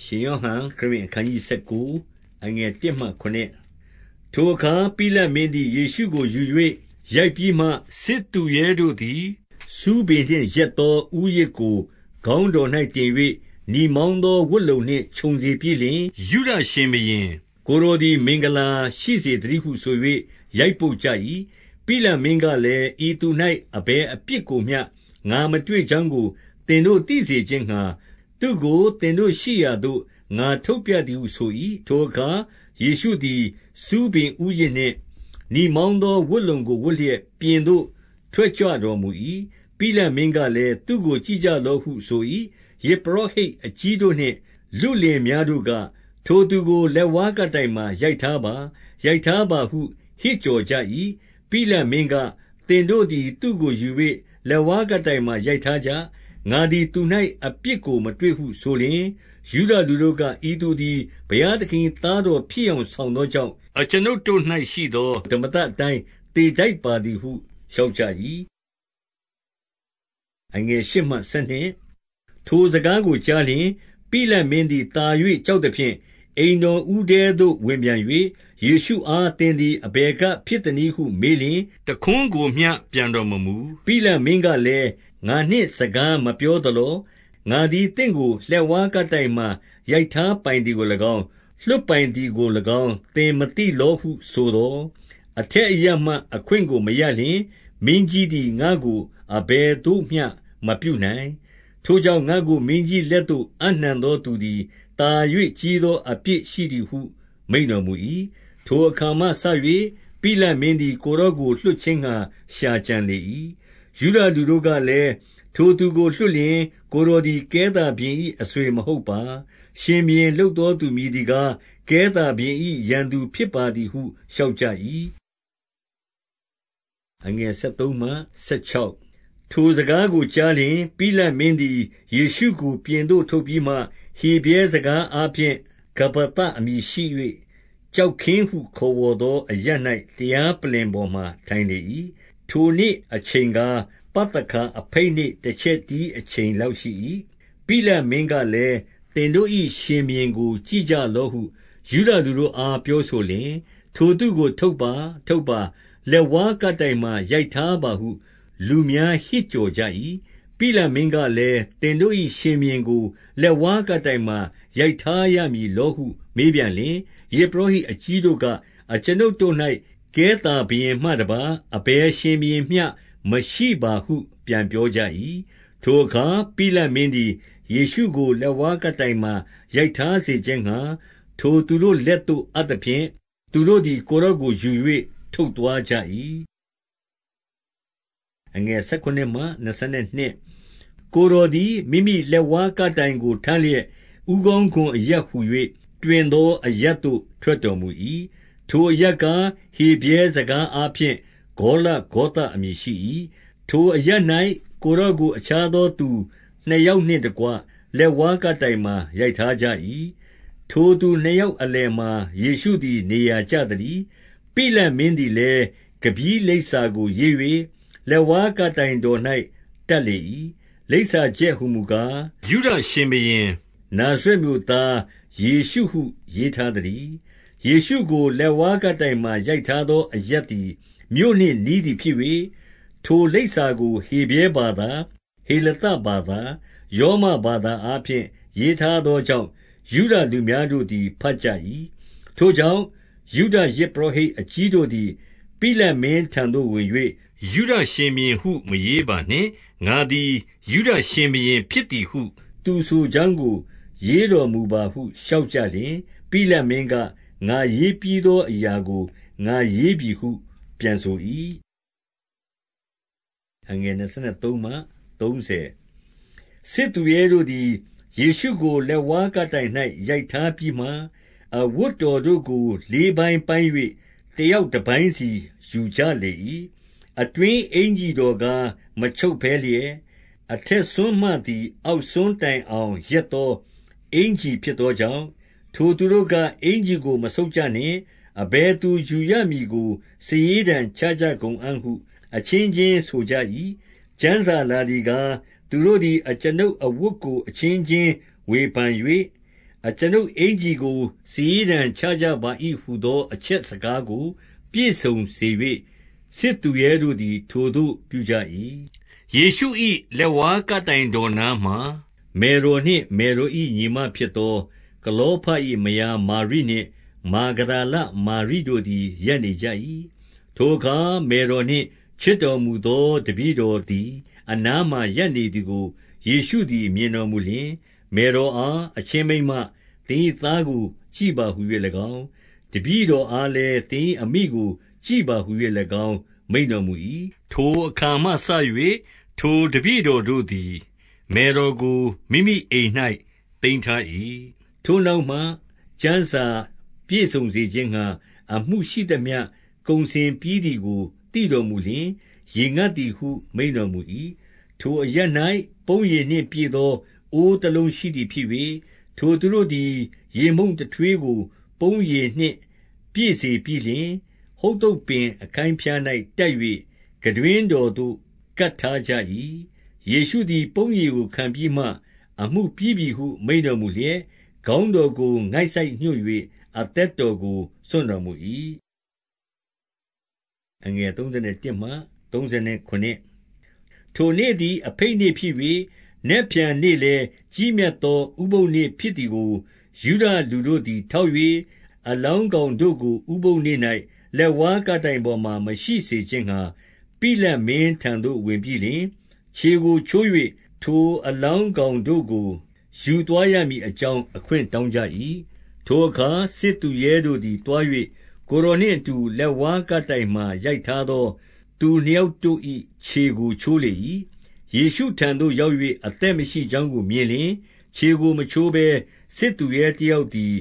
ရှင်ယောဟန်ခရစ်ဝင်အခန်းကြီး19အငယ်1မှ9ထိုအခါပိလတ်မင်းသည်ယေရှုကိုယူ၍ရိုက်ပြီးမှစစ်သူရဲတို့သည်စူးပင်နှင့်ရက်သောဥယျာဉ်ကိုခေါင်းတော်၌တင်၍နီမောင်းသောဝတ်လုံနှင့်ခြုံစေပြီးလျှင်ယူဒရှင်ဘရင်ကိုရိုသည်မင်္ဂလာရှိစေတည်းဟုဆို၍ရိုက်ပုတ်ကြ၏ပိလတ်မင်းကလည်းဤသူ၌အဘယ်အပြစ်ကိုမျှငါမတွေ့ကြောင်းကိုသင်တို့သိစေခြင်းငှါ သူ့ကို သင်တို့ရှိရာသို့ ငါထုတ်ပြသည်ဟုဆို၏။ထိုအခါ ယေရှုသည် ဆူးပင်ဥယျာဉ်နှင့် နီမောင်းသော ဝတ်လုံကို ဝတ်လျက် ပြင်သို့ ထွက်ကြွတော်မူ၏။ပိလတ်မင်းကလည်း၊သူ့ကို ကြည့်ကြလော့ဟုဆို၏။ယဇ်ပုရောဟိတ်အကြီးတို့နှင့် လုလင်များတို့က၊ထိုသူကို လက်ဝါးကပ်တိုင်မှာ ရိုက်ထားပါ။ရိုက်ထားပါဟု ဟစ်ကြော်ကြ၏။ပိလတ်မင်းက၊သင်တို့သည် သူ့ကိုယူ၍လက်ဝါးကပ်တိုင်မှာ ရိုက်ထားကြ။ ငါသည်သူ၌အပြစ်ကို မတွေ့ဟုဆိုလျှင်၊ယုဒလူတို့က၊ဤသူသည် ဘုရားသခင်၏သားတော်ဖြစ်ယောင်ဆောင်သောကြောင့်၊အကျွန်ုပ်တို့၌ရှိသော ဓမ္မသတ်အတိုင်း သေထိုက်ပါသည်ဟု လျှောက်ကြ၏။ထိုစကားကိုကြားလျှင်၊ပိလတ်မင်းသည် သာ၍ကြောက်သဖြင့်၊အိမ်တော်ဦးထဲသို့ ဝင်ပြန်၍၊ယေရှုအား သင်သည် အဘယ်ကဖြစ်သနည်းဟု မေးလျှင်၊တခွန်းကိုမျှ ပြန်တော်မမမူ။ပိလတ်မင်းကလည်း၊ ငါနှင့်စကားမပြောသလော။ငါသည် သင့်ကို လက်ဝါးကပ်တိုင်မှာ ရိုက်ထားပိုင်သည်ကို၎င်း၊လွှတ်ပိုင်သည်ကို၎င်း သင်မသိလောဟုဆိုသော်၊အထက်အရပ်မှ အခွင့်ကိုမရလျှင်၊မင်းကြီးသည် ငါ့ကို အဘယ်သို့မျှ မပြုနိုင်။ထိုကြောင့် ငါ့ကို မင်းကြီးလက်သို့ အပ်နှံသောသူသည် သာ၍ကြီးသော အပြစ်ရှိသည်ဟု မိန့်တော်မူ၏။ထိုအခါမှစ၍ပိလတ်မင်းသည် ကိုယ်တော်ကို လွှတ်ခြင်းငှါ ရှာကြံလေ၏။ ယုဒလူတို့ကလည်း၊ထိုသူကိုလွှတ်လျှင် ကိုယ်တော်သည် ကဲသာဘုရင်၏အဆွေမဟုတ်ပါ။ရှင်ဘုရင် လုပ်သောသူမည်သည်ကား၊ကဲသာဘုရင်၏ရန်သူဖြစ်ပါသည်ဟု လျှောက်ကြ၏။ထိုစကားကိုကြားလျှင်၊ပိလတ်မင်းသည် ယေရှုကို ပြင်သို့ထုတ်ပြီးမှ၊ဟေဗြဲစကားအားဖြင့် ဂဗ္ဗသ အမည်ရှိ၍၊ကျောက်ခင်းဟု ခေါ်ဝေါ်သောအရပ်၌တရားပလ္လင်ပေါ်မှာ ထိုင်လေ၏။ ထိုနေ့အချိန်ကား ပသခါအဘိတ်နေ့ တချက်တီးအချိန်လောက်ရှိ၏။ပိလတ်မင်းကလည်း၊သင်တို့၏ရှင်ဘုရင်ကို ကြည့်ကြလော့ဟု ယုဒလူတို့အား ပြောဆိုလျှင်၊ထိုသူကို ထုတ်ပါ၊ထုတ်ပါ။လက်ဝါးကပ်တိုင်မှာ ရိုက်ထားပါဟု လူများဟစ်ကြော်ကြ၏။ပိလတ်မင်းကလည်း၊သင်တို့၏ရှင်ဘုရင်ကို လက်ဝါးကပ်တိုင်မှာ ရိုက်ထားရမည်လောဟု မေးပြန်လျှင်၊ယဇ်ပုရောဟိတ်အကြီးတို့က၊အကျွန်ုပ်တို့၌ ကဲသာဘုရင်မှတပါး အဘယ်ရှင်ဘုရင်မျှ မရှိပါဟု ပြန်ပြောကြ၏။ထိုအခါ ပိလတ်မင်းသည် ယေရှုကို လက်ဝါးကပ်တိုင်မှာ ရိုက်ထားစေခြင်းငှါ ထိုသူတို့လက်သို့ အပ်သဖြင့်၊သူတို့သည် ကိုယ်တော်ကိုယူ၍ထုတ်သွားကြ၏17ကိုယ်တော်သည် မိမိလက်ဝါးကပ်တိုင်ကို ထမ်းလျက် ဦးခေါင်းခွံအရပ်ဟူ၍တွင်သောအရပ်သို့ ထွက်တော်မူ၏။ ထိုအရပ်ကား ဟေဗြဲစကားအားဖြင့် ဂေါလဂေါသအမည်ရှိ၏။ထိုအရပ်၌ကိုယ်တော်ကို အခြားသောသူနှစ်ယောက်နှင့်တကွ လက်ဝါးကပ်တိုင်မှာ ရိုက်ထားကြ၏။ထိုသူနှစ်ယောက်အလယ်မှာ ယေရှုသည် နေရာကျသတည်း။ပိလတ်မင်းသည်လည်းကပျည်းလိပ်စာကိုရေး၍လက်ဝါးကပ်တိုင်တော်၌တပ်လေ၏။လိပ်စာချက်ဟူမူကား၊ယုဒရှင်ဘုရင် နာဇရက်မြို့သား ယေရှုဟုရေးထားသတည်း။ ယေရှုကို လက်ဝါးကပ်တိုင်မှာ ရိုက်ထားသော အရပ်သည် မြို့နှင့်နီးသည်ဖြစ်၍၊ထိုလိပ်စာကို ဟေဗြဲဘာသာ၊ဟေလသဘာသာ၊ရောမဘာသာအားဖြင့် ရေးထားသောကြောင့် ယုဒလူများတို့သည် ဘတ်ကြ၏။ထိုကြောင့် ယုဒယဇ်ပုရောဟိတ်အကြီးတို့သည် ပိလတ်မင်းထံသို့ဝင်၍ယုဒရှင်ဘုရင်ဟု မရေးပါနှင့်။ငါသည် ယုဒရှင်ဘုရင်ဖြစ်သည်ဟု သူဆိုကြောင်းကို ရေးတော်မူပါဟု လျှောက်ကြလျှင်၊ပိလတ်မင်းက၊ ငါရေးပြီးသောအရာကို ငါရေးပြီဟု ပြန်ဆို၏။စစ်သူရဲတို့သည် ယေရှုကို လက်ဝါးကပ်တိုင်၌ရိုက်ထားပြီးမှ၊အဝတ်တော်တို့ကို လေးပိုင်းပိုင်း၍တယောက်တပိုင်းစီ ယူကြလေ၏။အတွင်းအင်္ကျီတော်ကား မချုပ်ဘဲလျက်၊အထက်စွန်းမှသည် အောက်စွန်းတိုင်အောင် ရက်သော အင်္ကျီဖြစ်သောကြောင့်၊ ထိုသူတို့က၊အင်္ကျီကိုမဆုတ်ကြနှင့်။အဘယ်သူယူရမည်ကို စာရေးတံချကြကုန်အံ့ဟု အချင်းချင်းဆိုကြ၏။ကျမ်းစာလာသည်ကား၊သူတို့သည် အကျွန်ုပ်အဝတ်ကို အချင်းချင်းဝေဖန်၍၊အအကျွန်ုပ်အင်္ကျီကို စာရေးတံချကြပါ၏ဟူသော အချက်စကားကို ပြည့်စုံစေ၍၊စစ်သူရဲတို့သည် ထိုသို့ပြုကြ၏။ယေရှု၏လက်ဝါးကပ်တိုင်တော်နားမှာ၊မယ်တော်နှင့် မယ်တော်၏ညီမဖြစ်သော ကလောဖ၏မယားမာရိနှင့် မာဂဒလမာရိတို့သည် ရပ်နေကြ၏။ထိုအခါ မယ်တော်နှင့် ချစ်တော်မူသော တပည့်တော်သည် အနားမှာ ရပ်နေသည်ကို ယေရှုသည် မြင်တော်မူလျှင်၊မယ်တော်အား၊အချင်းမိန်းမ၊သင်၏သားကို ကြည့်ပါဟူ၍၎င်း၊တပည့်တော်အားလည်း၊သင်၏အမိကို ကြည့်ပါဟူ၍၎င်း မိန့်တော်မူ၏။ထိုအခါမှစ၍ထိုတပည့်တော်တို့သည် မယ်တော်ကို မိမိအိမ်၌သိမ်းထား၏။ ထိုနောက်မှ ကျမ်းစာပြည့်စုံစေခြင်းငှါ အမှုရှိသမျှ ကုန်စင်ပြီးသည်ကို သိတော်မူလျှင် ရေငတ်သည်ဟု မိန့်တော်မူ၏။ထိုအရပ်၌ပုံးရည်နှင့်ပြည့်သော အိုးတလုံးရှိသည်ဖြစ်၍၊ထိုသူတို့သည် ရေမှုန့်တထွေးကို ပုံးရည်နှင့်ပြည့်စေပြီးလျှင်၊ဟုဿုပ်ပင်အခိုင်းဖျား၌တပ်၍ခံတွင်းတော်သို့ ကပ်ထားကြ၏။ယေရှုသည် ပုံးရည်ကိုခံပြီးမှ၊အမှုပြီးပြီဟု မိန့်တော်မူလျက်၊ ခေါင်းတော်ကို ငိုက်ဆိုက်ညွှတ်၍အသက်တော်ကို စွန့်တော်မူ၏။ထိုနေ့သည် အဘိတ်နေ့ဖြစ်၍၊နက်ဖြန်နေ့လည်း ကြီးမြတ်သော ဥပုသ်နေ့ဖြစ်သည်ကို ယုဒလူတို့သည် ထောက်၍၊အလောင်းကောင်တို့ကို ဥပုသ်နေ့၌လက်ဝါးကပ်တိုင်ပေါ်မှာ မရှိစေခြင်းငှါ ပိလတ်မင်းထံသို့ ဝင်ပြီးလျှင်၊ခြေကိုချိုး၍ထိုအလောင်းကောင်တို့ကို ယူသွားရမည်အကြောင်း အခွင့်တောင်းကြ၏။ထိုအခါ စစ်သူရဲတို့သည် သွား၍ကိုယ်တော်နှင့်အတူ လက်ဝါးကပ်တိုင်မှာ ရိုက်ထားသော သူနှစ်ယောက်တို့၏ခြေကို ချိုးလေ၏။ယေရှုထံသို့ရောက်၍အသက်မရှိကြောင်းကို မြင်လျှင်၊ခြေကို မချိုးဘဲ စစ်သူရဲတယောက်သည်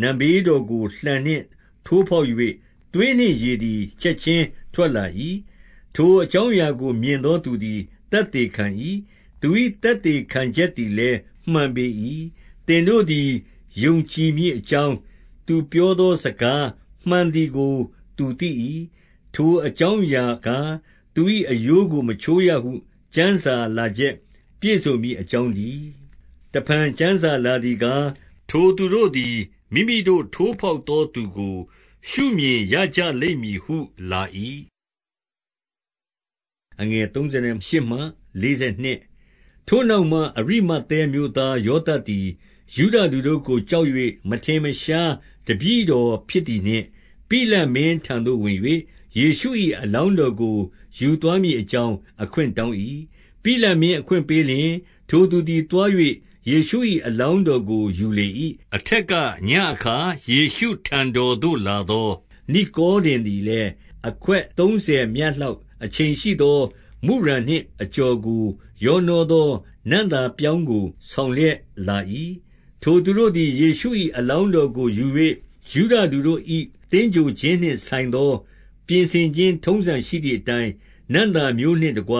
နံဖေးတော်ကို လှံနှင့်ထိုးဖောက်၍သွေးနှင့်ရေသည် ချက်ခြင်းထွက်လာ၏။ထိုအကြောင်းအရာကို မြင်သောသူသည် သက်သေခံ၏။သူ၏သက်သေခံချက်သည်လည်း မှန်ပေ၏။သင်တို့သည် ယုံကြည်မည်အကြောင်း သူပြောသောစကားမှန်သည်ကို သူသိ၏။ထိုအကြောင်းအရာကား၊သူ၏အရိုးကို မချိုးရဟု ကျမ်းစာလာချက်ပြည့်စုံမည်အကြောင်းတည်း။တဖန်ကျမ်းစာလာသည်ကား၊ထိုသူတို့သည် မိမိတို့ ထိုးဖောက်သောသူကို ရှုမြင်ရကြလိမ့်မည်ဟုလာ၏။ ထိုနောက်မှ အရိမဿဲမြို့သားယောသပ်သည် ယုဒလူတို့ကို ကြောက်၍မထင်မရှား တပည့်တော်ဖြစ်သည်နှင့် ပိလတ်မင်းထံသို့ဝင်၍၊ယေရှု၏အလောင်းတော်ကို ယူသွားမည်အကြောင်း အခွင့်တောင်း၏။ပိလတ်မင်းအခွင့်ပေးလျှင် ထိုသူသည်သွား၍ယေရှု၏အလောင်းတော်ကို ယူလေ၏။အထက်က ညဉ့်အခါ ယေရှုထံတော်သို့လာသော နိကောဒေမသည်လည်း၊အခွက်သုံးဆယ်မျှလောက် အချိန်ရှိသော မုရန်နှင့်အကြော်ကို ရောနှောသော နံ့သာပြောင်းကို ဆောင်လျက်လာ၏။ထိုသူတို့သည် ယေရှု၏အလောင်းတော်ကိုယူ၍ယုဒလူတို့၏သင်္ဂြိုဟ်ခြင်းနှင့်ဆိုင်သော ပြင်ဆင်ခြင်း ထုံးစံရှိသည်အတိုင်း၊နံ့သာမျိုးနှင့်တကွ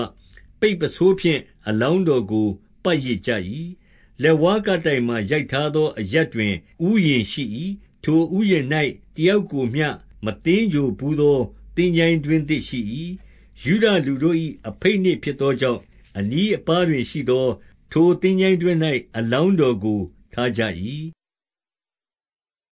ပိတ်ပုဆိုးဖြင့် အလောင်းတော်ကို ပတ်ရစ်ကြ၏။လက်ဝါးကပ်တိုင်မှာ ရိုက်ထားသော အရပ်တွင် ဥယျာဉ်ရှိ၏။ထိုဥယျာဉ်၌တယောက်ကိုမျှ မသင်္ဂြိုဟ်ဘူးသော သင်္ချိုင်းတွင်းသစ်ရှိ၏။ ယုဒလူတို့၏အဘိတ်နေ့ဖြစ်သောကြောင့် အနီးအပါးတွင်ရှိသော ထိုသင်္ချိုင်းတွင်း၌အလောင်းတော်ကို ထားကြ၏